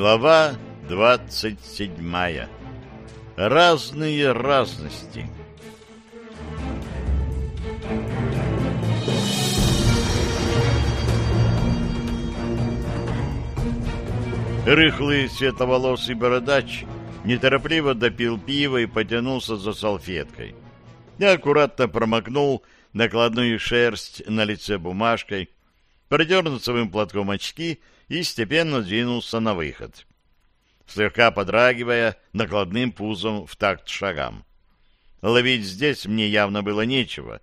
Глава двадцать седьмая. Разные разности. Рыхлый световолосый бородач неторопливо допил пиво и потянулся за салфеткой. Я аккуратно промокнул накладную шерсть на лице бумажкой, протер носовым платком очки и степенно двинулся на выход, слегка подрагивая накладным пузом в такт шагам. Ловить здесь мне явно было нечего.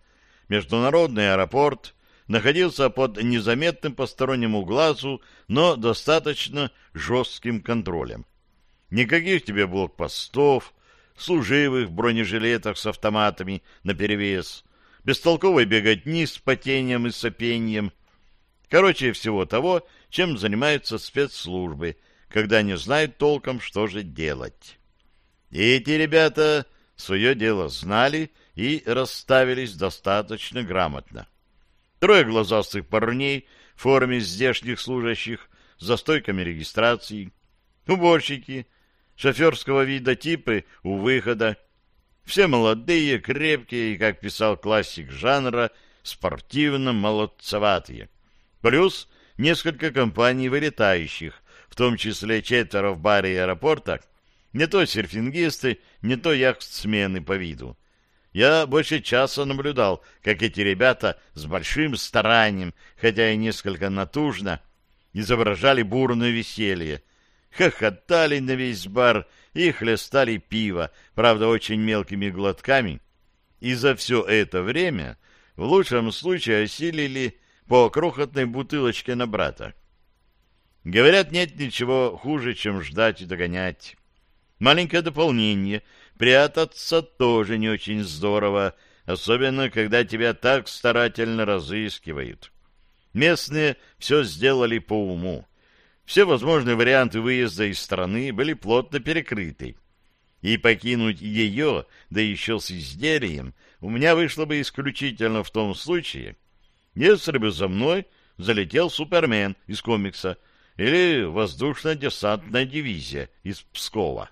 Международный аэропорт находился под незаметным постороннему глазу, но достаточно жестким контролем. Никаких тебе блокпостов, служивых в бронежилетах с автоматами наперевес, бестолковой беготни с потением и сопением. Короче, всего того, чем занимаются спецслужбы, когда не знают толком, что же делать. И эти ребята свое дело знали и расставились достаточно грамотно. Трое глазастых парней в форме здешних служащих за стойками регистрации, уборщики, шоферского вида типы у выхода, все молодые, крепкие и, как писал классик жанра, спортивно-молодцеватые. Плюс несколько компаний вылетающих, в том числе четверо в баре аэропорта, не то серфингисты, не то яхтсмены по виду. Я больше часа наблюдал, как эти ребята с большим старанием, хотя и несколько натужно, изображали бурное веселье, хохотали на весь бар и хлестали пиво, правда, очень мелкими глотками, и за все это время в лучшем случае осилили по крохотной бутылочке на брата. Говорят, нет ничего хуже, чем ждать и догонять. Маленькое дополнение — Прятаться тоже не очень здорово, особенно когда тебя так старательно разыскивают. Местные все сделали по уму. Все возможные варианты выезда из страны были плотно перекрыты. И покинуть ее, да еще с изделием, у меня вышло бы исключительно в том случае, если бы за мной залетел Супермен из комикса или воздушно-десантная дивизия из Пскова.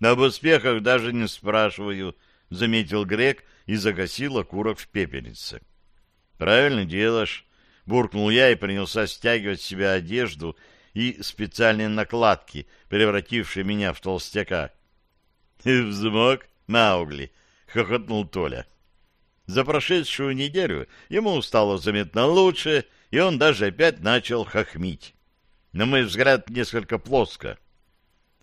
Об успехах даже не спрашиваю, — заметил грек и загасил окурок в пепельнице. — Правильно делаешь, — буркнул я и принялся стягивать с себя одежду и специальные накладки, превратившие меня в толстяка. — Взмок, Маугли, — хохотнул Толя. За прошедшую неделю ему стало заметно лучше, и он даже опять начал хохмить. На мой взгляд, несколько плоско.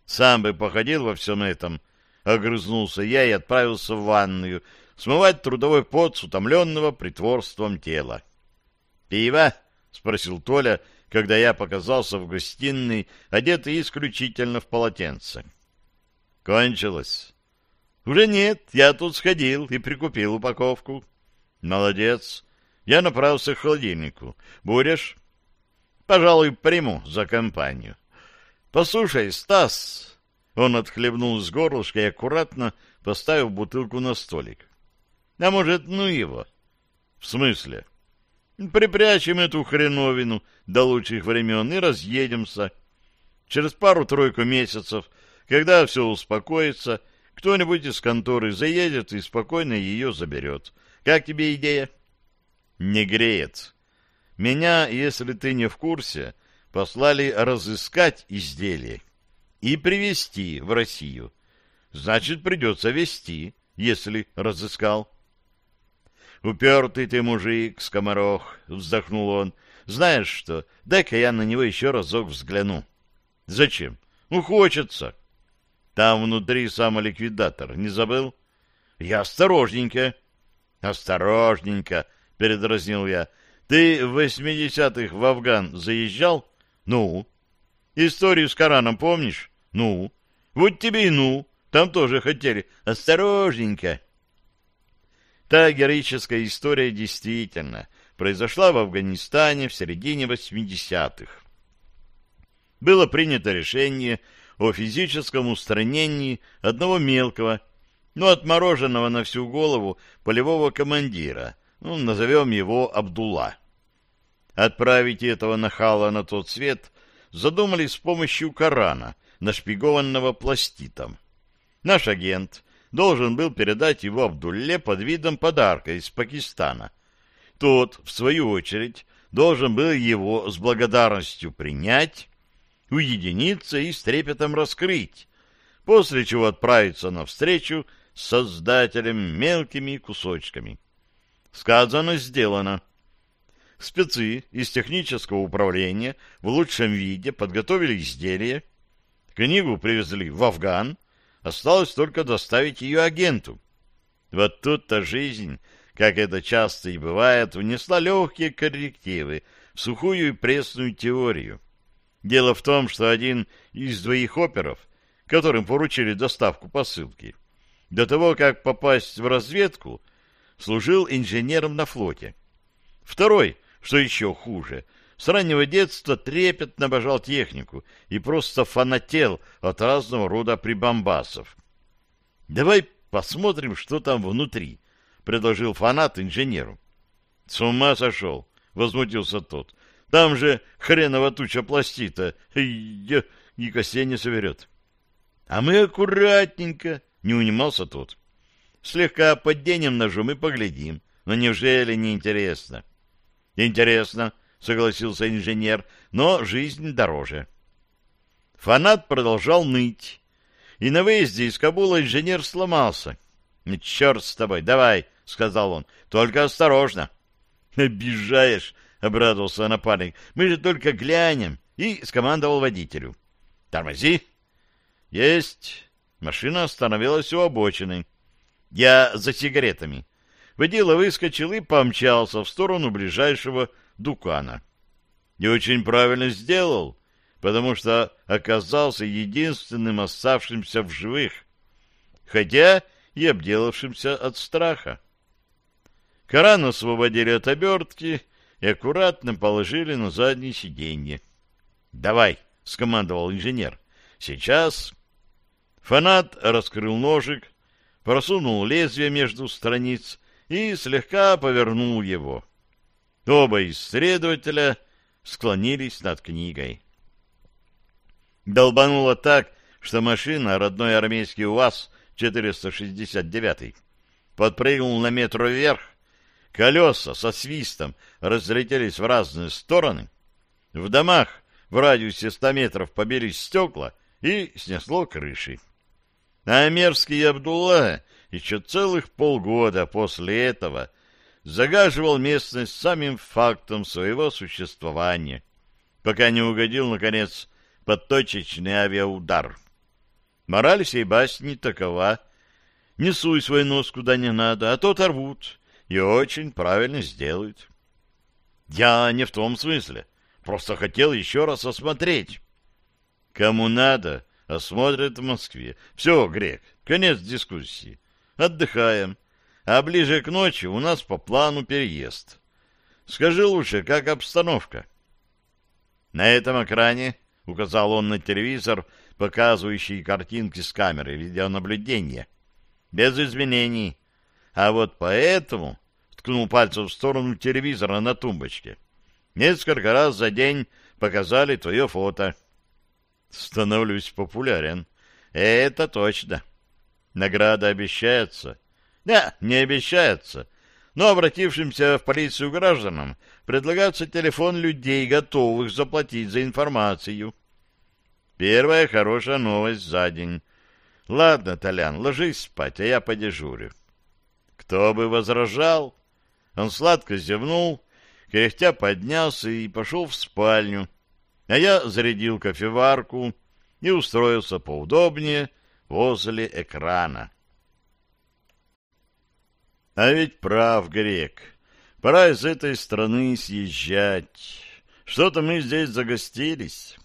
Сам бы походил во всем этом, огрызнулся я и отправился в ванную смывать трудовой пот с утомленного притворством тела. «Пиво?» — спросил Толя, когда я показался в гостиной, одетый исключительно в полотенце. «Кончилось?» «Уже нет, я тут сходил и прикупил упаковку». «Молодец. Я направился к холодильнику. Будешь?» «Пожалуй, приму за компанию». «Послушай, Стас!» Он отхлебнул с горлышка и аккуратно поставил бутылку на столик. «А может, ну его?» «В смысле?» «Припрячем эту хреновину до лучших времен и разъедемся. Через пару-тройку месяцев, когда все успокоится, кто-нибудь из конторы заедет и спокойно ее заберет. Как тебе идея?» «Не греет. Меня, если ты не в курсе, послали разыскать изделие и привезти в Россию. Значит, придется везти, если разыскал. «Упертый ты мужик, скоморох!» — вздохнул он. «Знаешь что, дай-ка я на него еще разок взгляну». «Зачем? Ну, хочется». «Там внутри самоликвидатор, не забыл?» «Я осторожненько». «Осторожненько», — передразнил я. «Ты в восьмидесятых в Афган заезжал?» Ну? Историю с Кораном помнишь? Ну? Вот тебе и ну. Там тоже хотели. Осторожненько. Та героическая история действительно произошла в Афганистане в середине 80-х. Было принято решение о физическом устранении одного мелкого, но отмороженного на всю голову полевого командира, ну, назовем его Абдулла. Отправить этого нахала на тот свет задумали с помощью Корана, нашпигованного пластитом. Наш агент должен был передать его Абдулле под видом подарка из Пакистана. Тот, в свою очередь, должен был его с благодарностью принять, уединиться и с трепетом раскрыть, после чего отправиться навстречу с создателем мелкими кусочками. Сказано, сделано. Спецы из технического управления в лучшем виде подготовили изделие, книгу привезли в Афган, осталось только доставить ее агенту. Вот тут-то жизнь, как это часто и бывает, внесла легкие коррективы в сухую и пресную теорию. Дело в том, что один из двоих оперов, которым поручили доставку посылки, до того, как попасть в разведку, служил инженером на флоте. Второй, что еще хуже, с раннего детства трепетно обожал технику и просто фанател от разного рода прибамбасов. «Давай посмотрим, что там внутри», — предложил фанат инженеру. «С ума сошел», — возмутился тот. «Там же хреново туча пластита, и костей не соберет». «А мы аккуратненько», — не унимался тот. «Слегка подденем ножом и поглядим. Но неужели не интересно?» «Интересно», — согласился инженер, — «но жизнь дороже». Фанат продолжал ныть. И на выезде из Кабула инженер сломался. «Черт с тобой, давай», — сказал он, — «только осторожно». «Обижаешь», — обрадовался напарник, — «мы же только глянем», и скомандовал водителю. «Тормози». «Есть». Машина остановилась у обочины. «Я за сигаретами». Водила выскочил и помчался в сторону ближайшего дукана. И очень правильно сделал, потому что оказался единственным оставшимся в живых, хотя и обделавшимся от страха. Коран освободили от обертки и аккуратно положили на заднее сиденье. «Давай!» — скомандовал инженер. «Сейчас...» Фанат раскрыл ножик, просунул лезвие между страниц и слегка повернул его. Оба исследователя склонились над книгой. Долбануло так, что машина, родной армейский УАЗ-469, подпрыгнул на метр вверх, колеса со свистом разлетелись в разные стороны, в домах в радиусе ста метров побились стекла и снесло крыши. А мерзкий Абдулла еще целых полгода после этого загаживал местность самим фактом своего существования, пока не угодил, наконец, под точечный авиаудар. Мораль всей басни такова. Не суй свой нос куда не надо, а то оторвут, и очень правильно сделают. Я не в том смысле, просто хотел еще раз осмотреть. Кому надо, осмотрят в Москве. Все, Грек, конец дискуссии. Отдыхаем. А ближе к ночи у нас по плану переезд. Скажи лучше, как обстановка? На этом экране, указал он на телевизор, показывающий картинки с камеры видеонаблюдения. Без изменений. А вот поэтому ткнул пальцем в сторону телевизора на тумбочке. Несколько раз за день показали твое фото. Становлюсь популярен. Это точно. Награда обещается. Да, не обещается. Но обратившимся в полицию гражданам предлагается телефон людей, готовых заплатить за информацию. Первая хорошая новость за день. Ладно, Толян, ложись спать, а я подежурю. Кто бы возражал? Он сладко зевнул, кряхтя поднялся и пошел в спальню. А я зарядил кофеварку и устроился поудобнее, возле экрана. А ведь прав грек. Пора из этой страны съезжать. Что-то мы здесь загостились.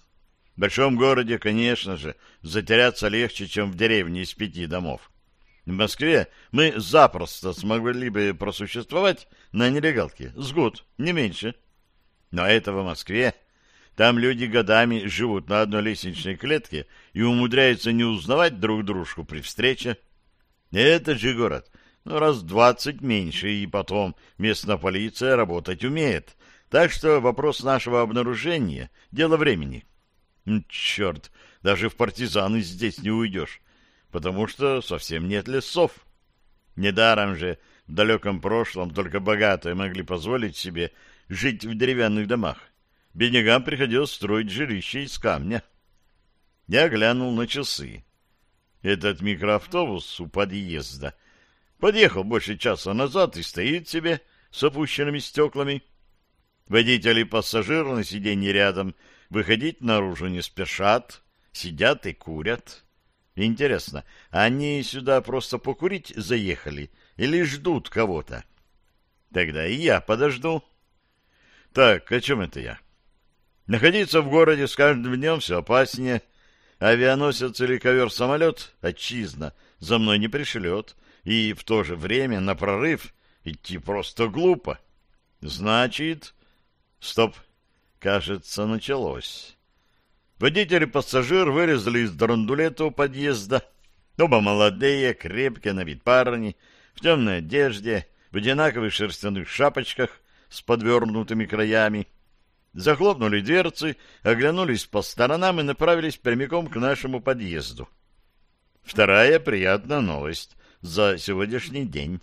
В большом городе, конечно же, затеряться легче, чем в деревне из пяти домов. В Москве мы запросто смогли бы просуществовать на нелегалке с год, не меньше. Но это в Москве там люди годами живут на одной лестничной клетке и умудряются не узнавать друг дружку при встрече. Это же город, ну, раз двадцать меньше, и потом местная полиция работать умеет. Так что вопрос нашего обнаружения — дело времени. Черт, даже в партизаны здесь не уйдешь, потому что совсем нет лесов. Недаром же в далеком прошлом только богатые могли позволить себе жить в деревянных домах. Беднягам приходилось строить жилище из камня. Я глянул на часы. Этот микроавтобус у подъезда подъехал больше часа назад и стоит себе с опущенными стеклами. Водитель и пассажир на сиденье рядом выходить наружу не спешат, сидят и курят. Интересно, они сюда просто покурить заехали или ждут кого-то? Тогда и я подожду. Так, о чем это я? Находиться в городе с каждым днем все опаснее. Авианосец или ковер-самолет отчизна за мной не пришлет, и в то же время на прорыв идти просто глупо. Значит... Стоп. Кажется, началось. Водитель и пассажир вылезли из драндулета у подъезда. Оба молодые, крепкие на вид парни, в темной одежде, в одинаковых шерстяных шапочках с подвернутыми краями. Захлопнули дверцы, оглянулись по сторонам и направились прямиком к нашему подъезду. Вторая приятная новость за сегодняшний день.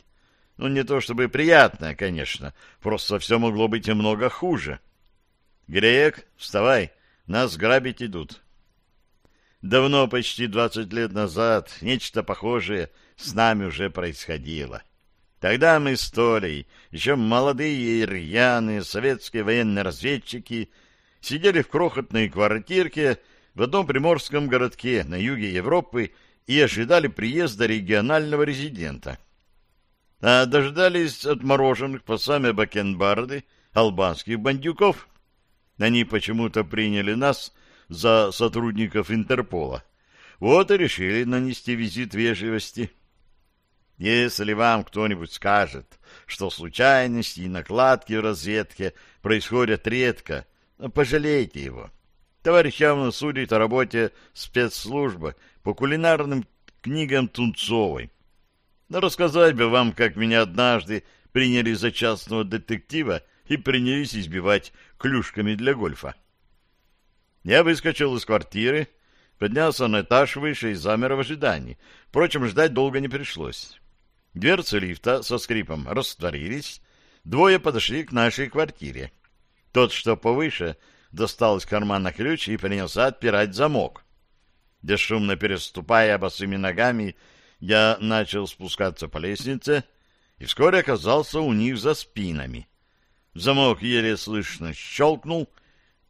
Ну, не то чтобы приятная, конечно, просто все могло быть и много хуже. Грек, вставай, нас грабить идут. Давно, почти двадцать лет назад, нечто похожее с нами уже происходило. Тогда мы с Толей, еще молодые и рьяные советские военные разведчики, сидели в крохотной квартирке в одном приморском городке на юге Европы и ожидали приезда регионального резидента. А дождались отмороженных по сами бакенбарды албанских бандюков — они почему-то приняли нас за сотрудников Интерпола. Вот и решили нанести визит вежливости. Если вам кто-нибудь скажет, что случайности и накладки в разведке происходят редко, пожалейте его. Товарищ явно судит о работе спецслужбы по кулинарным книгам Тунцовой. Но рассказать бы вам, как меня однажды приняли за частного детектива и принялись избивать клюшками для гольфа. Я выскочил из квартиры, поднялся на этаж выше и замер в ожидании. Впрочем, ждать долго не пришлось. Дверцы лифта со скрипом растворились, двое подошли к нашей квартире. Тот, что повыше, достал из кармана ключ и принялся отпирать замок. Бесшумно переступая босыми ногами, я начал спускаться по лестнице и вскоре оказался у них за спинами. Замок еле слышно щелкнул,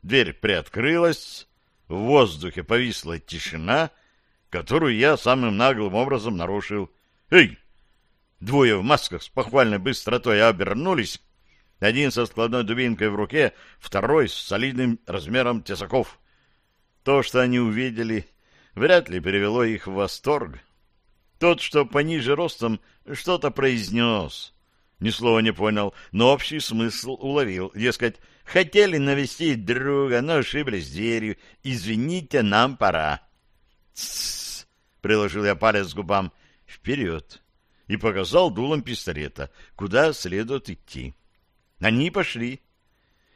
дверь приоткрылась, в воздухе повисла тишина, которую я самым наглым образом нарушил. «Эй!» Двое в масках с похвальной быстротой обернулись, один со складной дубинкой в руке, второй с солидным размером тесаков. То, что они увидели, вряд ли перевело их в восторг. Тот, что пониже ростом, что-то произнес ни слова не понял, но общий смысл уловил. Дескать, хотели навестить друга, но ошиблись дверью. Извините, нам пора. «Тссс!» — приложил я палец к губам. «Вперед!» и показал дулом пистолета, куда следует идти. Они пошли.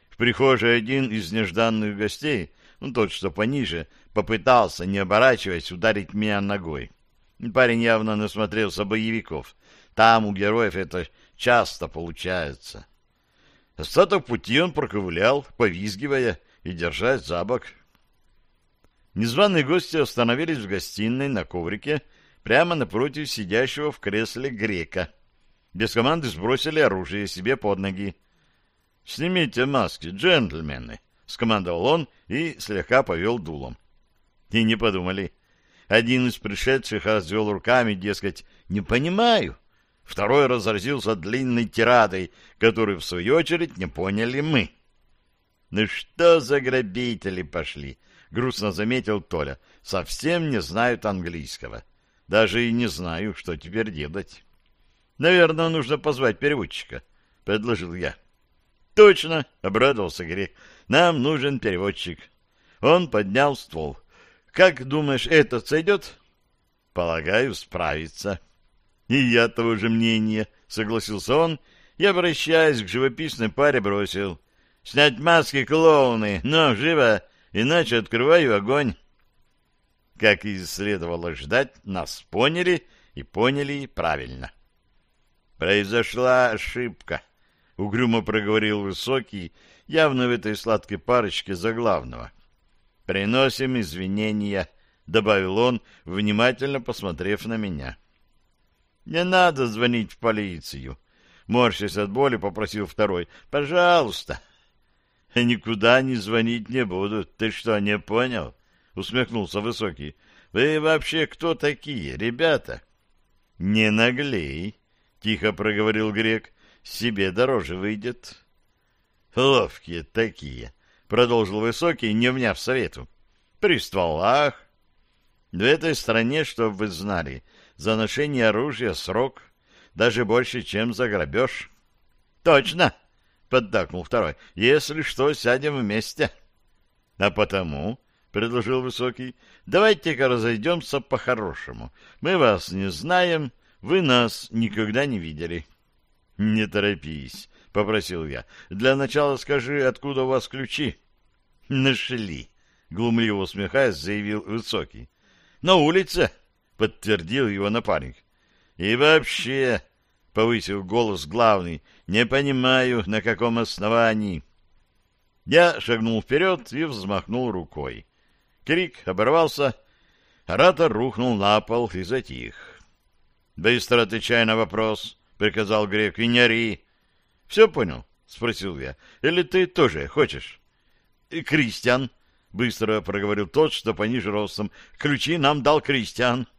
В прихожей один из нежданных гостей, ну, тот, что пониже, попытался, не оборачиваясь, ударить меня ногой. Парень явно насмотрелся боевиков. Там у героев это часто получается. Остаток пути он проковылял, повизгивая и держась за бок. Незваные гости остановились в гостиной на коврике прямо напротив сидящего в кресле грека. Без команды сбросили оружие себе под ноги. «Снимите маски, джентльмены!» — скомандовал он и слегка повел дулом. И не подумали. Один из пришедших развел руками, дескать, «Не понимаю, Второй разразился длинной тирадой, которую, в свою очередь, не поняли мы. «Ну что за грабители пошли?» — грустно заметил Толя. «Совсем не знают английского. Даже и не знаю, что теперь делать». «Наверное, нужно позвать переводчика», — предложил я. «Точно!» — обрадовался Грек. «Нам нужен переводчик». Он поднял ствол. «Как думаешь, этот сойдет?» «Полагаю, справится». — И я того же мнения, — согласился он и, обращаясь к живописной паре, бросил. — Снять маски, клоуны! Ну, живо! иначе открываю огонь. Как и следовало ждать, нас поняли и поняли правильно. Произошла ошибка, угрюмо проговорил высокий, явно в этой сладкой парочке за главного. Приносим извинения, добавил он, внимательно посмотрев на меня. Не надо звонить в полицию, морщась от боли, попросил второй. Пожалуйста. Никуда не звонить не буду. Ты что, не понял? усмехнулся высокий. Вы вообще кто такие, ребята? Не наглей, тихо проговорил грек. Себе дороже выйдет. Ловкие такие, продолжил высокий, не вняв совету. При стволах. В этой стране, чтобы вы знали, за ношение оружия срок даже больше, чем за грабеж. Точно, поддакнул второй. Если что, сядем вместе. А потому, предложил высокий, давайте-ка разойдемся по-хорошему. Мы вас не знаем, вы нас никогда не видели. Не торопись, — попросил я. — Для начала скажи, откуда у вас ключи? — Нашли, — глумливо усмехаясь, заявил Высокий. — На улице, — подтвердил его напарник. — И вообще, — повысил голос главный, — не понимаю, на каком основании. Я шагнул вперед и взмахнул рукой. Крик оборвался, оратор рухнул на пол и затих. — Быстро отвечай на вопрос, — приказал грек, — и не ори. Все понял? — спросил я. — Или ты тоже хочешь? — Кристиан, — быстро проговорил тот, что пониже ростом. — Ключи нам дал Кристиан. —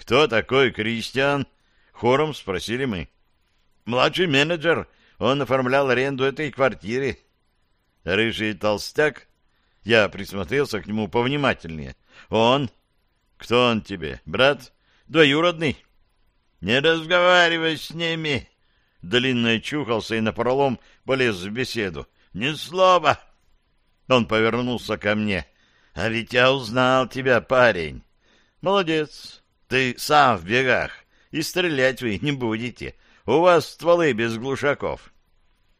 Кто такой Кристиан? — хором спросили мы. — Младший менеджер. Он оформлял аренду этой квартиры. Рыжий толстяк. Я присмотрелся к нему повнимательнее. — Он? — Кто он тебе? Брат? — Двоюродный. — Не разговаривай с ними, Длинный чухался и напролом полез в беседу. «Ни слова!» Он повернулся ко мне. «А ведь я узнал тебя, парень!» «Молодец! Ты сам в бегах, и стрелять вы не будете. У вас стволы без глушаков».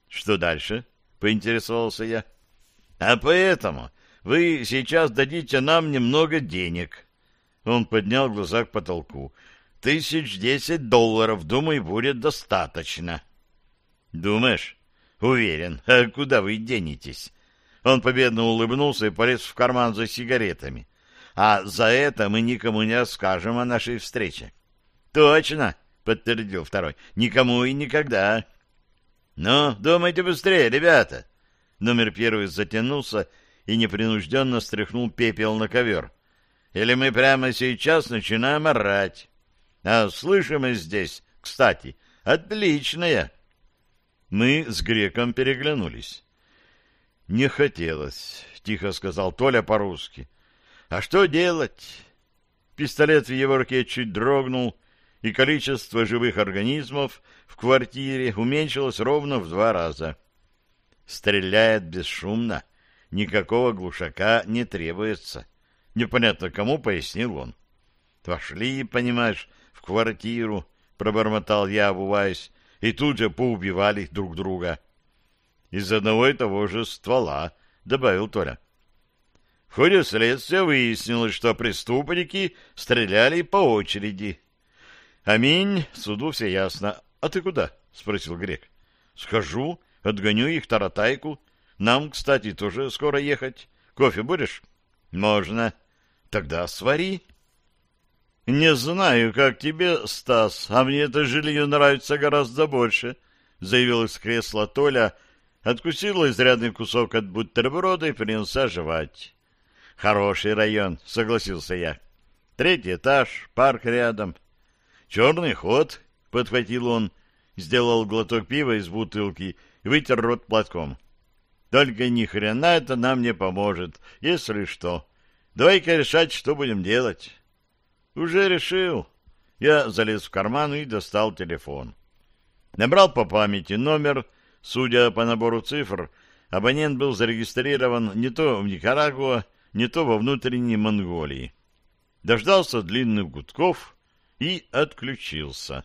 «Что дальше?» — поинтересовался я. «А поэтому вы сейчас дадите нам немного денег». Он поднял глаза к потолку. Тысяч десять долларов, думаю, будет достаточно. Думаешь? Уверен. А куда вы денетесь? Он победно улыбнулся и полез в карман за сигаретами. А за это мы никому не расскажем о нашей встрече. Точно, подтвердил второй. Никому и никогда. Ну, думайте быстрее, ребята. Номер первый затянулся и непринужденно стряхнул пепел на ковер. Или мы прямо сейчас начинаем орать. А слышимость здесь, кстати, отличная. Мы с греком переглянулись. Не хотелось, тихо сказал Толя по-русски. А что делать? Пистолет в его руке чуть дрогнул, и количество живых организмов в квартире уменьшилось ровно в два раза. Стреляет бесшумно, никакого глушака не требуется. Непонятно кому, пояснил он. Вошли, понимаешь, в квартиру, пробормотал я, обуваясь, и тут же поубивали друг друга. Из одного и того же ствола, добавил Толя. В ходе следствия выяснилось, что преступники стреляли по очереди. Аминь, суду все ясно. А ты куда? спросил грек. Схожу, отгоню их таратайку. Нам, кстати, тоже скоро ехать. Кофе будешь? Можно. Тогда свари. «Не знаю, как тебе, Стас, а мне это жилье нравится гораздо больше», — заявил из кресла Толя, откусил изрядный кусок от бутерброда и принялся жевать. «Хороший район», — согласился я. «Третий этаж, парк рядом». «Черный ход», — подхватил он, сделал глоток пива из бутылки и вытер рот платком. «Только ни хрена это нам не поможет, если что. Давай-ка решать, что будем делать». Уже решил. Я залез в карман и достал телефон. Набрал по памяти номер. Судя по набору цифр, абонент был зарегистрирован не то в Никарагуа, не то во внутренней Монголии. Дождался длинных гудков и отключился.